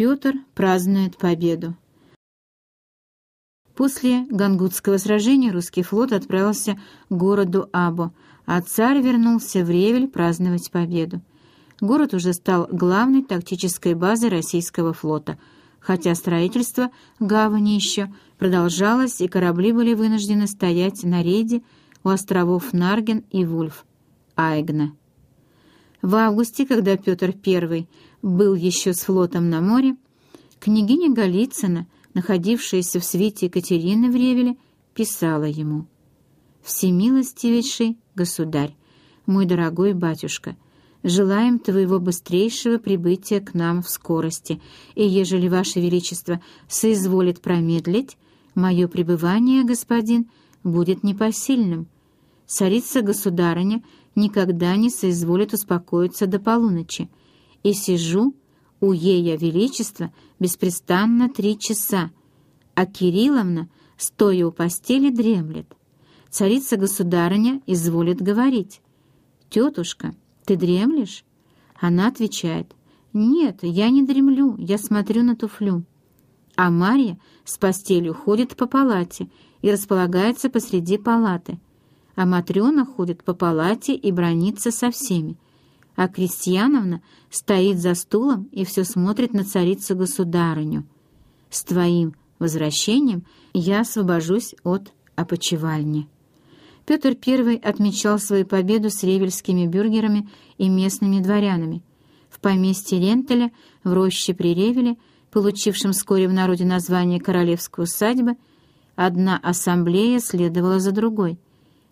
Петр празднует победу. После Гангутского сражения русский флот отправился к городу Або, а царь вернулся в Ревель праздновать победу. Город уже стал главной тактической базой российского флота, хотя строительство гавани еще продолжалось, и корабли были вынуждены стоять на рейде у островов Нарген и Вульф, Айгна. В августе, когда Петр I был еще с флотом на море, княгиня Голицына, находившаяся в свете Екатерины в Ревеле, писала ему «Всемилостивейший государь, мой дорогой батюшка, желаем твоего быстрейшего прибытия к нам в скорости, и ежели ваше величество соизволит промедлить, мое пребывание, господин, будет непосильным. Царица-государыня никогда не соизволит успокоиться до полуночи, и сижу у Ея Величества беспрестанно три часа, а Кирилловна, стоя у постели, дремлет. Царица-государыня изволит говорить. «Тетушка, ты дремлешь?» Она отвечает. «Нет, я не дремлю, я смотрю на туфлю». А Марья с постелью ходит по палате и располагается посреди палаты, а Матрена ходит по палате и бронится со всеми а Крестьяновна стоит за стулом и все смотрит на царицу-государыню. С твоим возвращением я освобожусь от опочивальни». Петр I отмечал свою победу с ревельскими бюргерами и местными дворянами. В поместье Рентеля, в роще при Ревеле, получившем вскоре в народе название «Королевской усадьбы», одна ассамблея следовала за другой —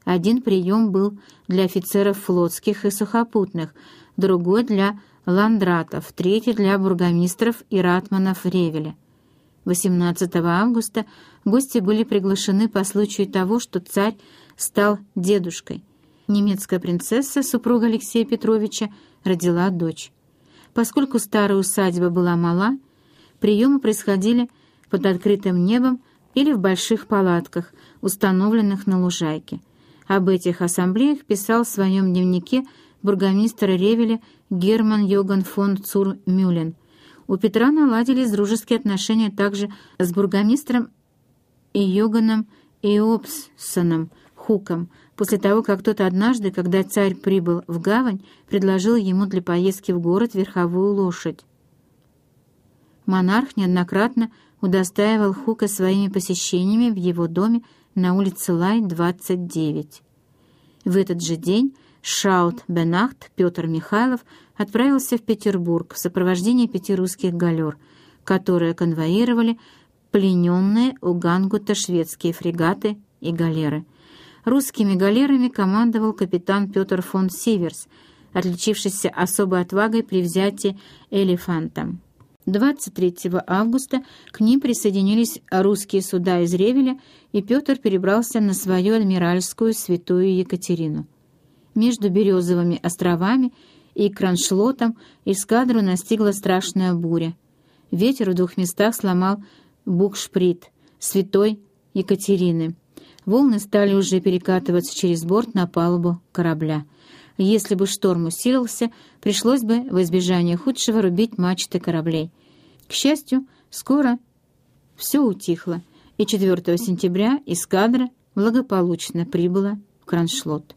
один прием был для офицеров флотских и сухопутных, другой для ландратов, третий для бургомистров и ратманов Ревеля. 18 августа гости были приглашены по случаю того, что царь стал дедушкой. Немецкая принцесса, супруга Алексея Петровича, родила дочь. Поскольку старая усадьба была мала, приемы происходили под открытым небом или в больших палатках, установленных на лужайке. Об этих ассамблеях писал в своем дневнике бургомистр Ревеля Герман Йоган фон Цур-Мюллен. У Петра наладились дружеские отношения также с бургомистром Йоганом Иопсоном Хуком, после того, как тот однажды, когда царь прибыл в гавань, предложил ему для поездки в город верховую лошадь. Монарх неоднократно удостаивал Хука своими посещениями в его доме на улице Лай, 29. В этот же день Шаут-Бенахт Петр Михайлов отправился в Петербург в сопровождении пяти русских галер, которые конвоировали плененные у Гангута шведские фрегаты и галеры. Русскими галерами командовал капитан Петр фон Сиверс, отличившийся особой отвагой при взятии Элефантом. 23 августа к ним присоединились русские суда из Ревеля, и Петр перебрался на свою адмиральскую святую Екатерину. Между Березовыми островами и Кроншлотом эскадру настигла страшная буря. Ветер в двух местах сломал букшприт святой Екатерины. Волны стали уже перекатываться через борт на палубу корабля — если бы шторм усилился, пришлось бы в избежание худшего рубить мачты кораблей. К счастью, скоро все утихло, и 4 сентября эскадра благополучно прибыла в Кроншлот.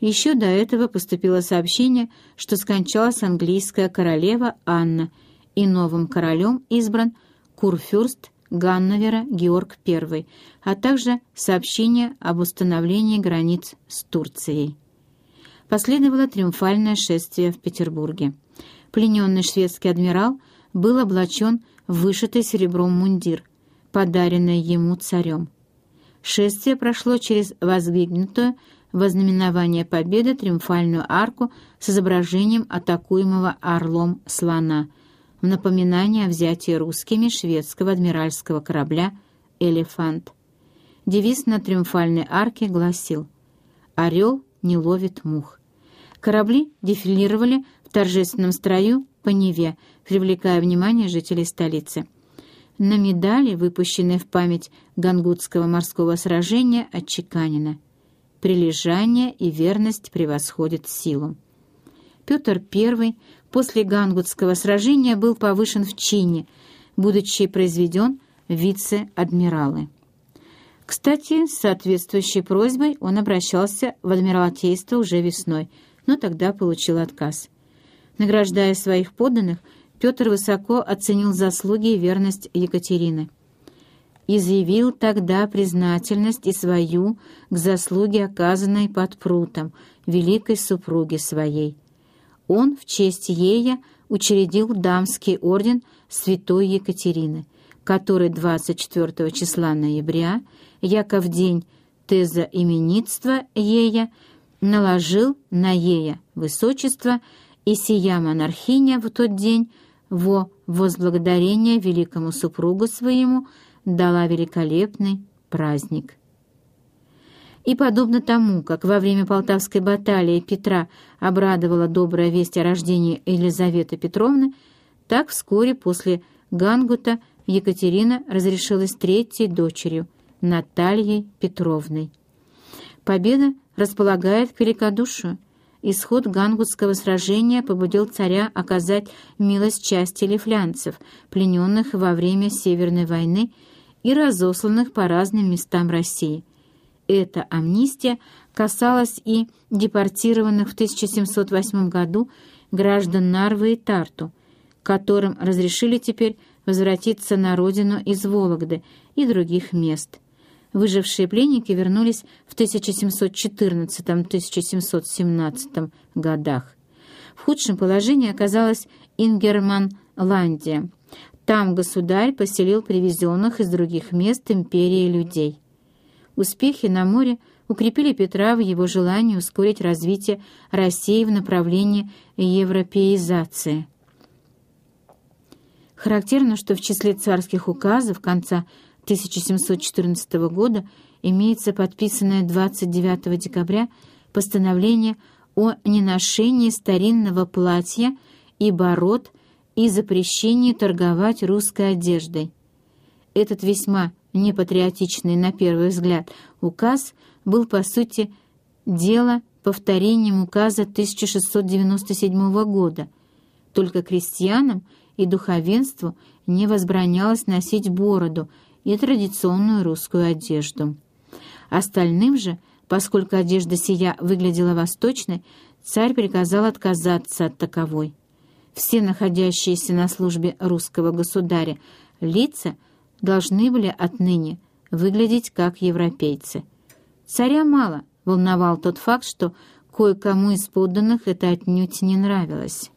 Еще до этого поступило сообщение, что скончалась английская королева Анна, и новым королем избран Курфюрст Ганновера Георг I, а также сообщение об установлении границ с Турцией последовало триумфальное шествие в Петербурге. Плененный шведский адмирал был облачен в вышитый серебром мундир, подаренный ему царем. Шествие прошло через воздвигнутую во знаменование победы триумфальную арку с изображением атакуемого орлом слона в напоминание о взятии русскими шведского адмиральского корабля «Элефант». Девиз на триумфальной арке гласил «Орел не ловит мух». Корабли дефилировали в торжественном строю по Неве, привлекая внимание жителей столицы. На медали, выпущенной в память Гангутского морского сражения, отчеканено «Прилежание и верность превосходят силу». Петр I после Гангутского сражения был повышен в чине, будучи произведен вице-адмиралы. Кстати, с соответствующей просьбой он обращался в Адмиралтейство уже весной, но тогда получил отказ. Награждая своих подданных, Петр высоко оценил заслуги и верность Екатерины. Изъявил тогда признательность и свою к заслуге, оказанной под прутом, великой супруге своей. Он в честь ея учредил дамский орден святой Екатерины, который 24 числа ноября яко в день теза именитства ея, наложил на ея высочество, и сия монархиня в тот день во возблагодарение великому супругу своему дала великолепный праздник. И подобно тому, как во время Полтавской баталии Петра обрадовала добрая весть о рождении Елизаветы Петровны, так вскоре после Гангута Екатерина разрешилась третьей дочерью – Натальей Петровной. Победа располагает к великодушию. Исход Гангутского сражения побудил царя оказать милость части лифлянцев, плененных во время Северной войны и разосланных по разным местам России. Эта амнистия касалась и депортированных в 1708 году граждан Нарвы и Тарту, которым разрешили теперь возвратиться на родину из Вологды и других мест – Выжившие пленники вернулись в 1714-1717 годах. В худшем положении оказалась Ингерманландия. Там государь поселил привезенных из других мест империи людей. Успехи на море укрепили Петра в его желании ускорить развитие России в направлении европеизации. Характерно, что в числе царских указов конца 1714 года имеется подписанное 29 декабря постановление о неношении старинного платья и бород и запрещении торговать русской одеждой. Этот весьма непатриотичный на первый взгляд указ был, по сути, дело повторением указа 1697 года, только крестьянам и духовенству не возбранялось носить бороду и традиционную русскую одежду. Остальным же, поскольку одежда сия выглядела восточной, царь приказал отказаться от таковой. Все находящиеся на службе русского государя лица должны были отныне выглядеть как европейцы. Царя мало волновал тот факт, что кое-кому из подданных это отнюдь не нравилось.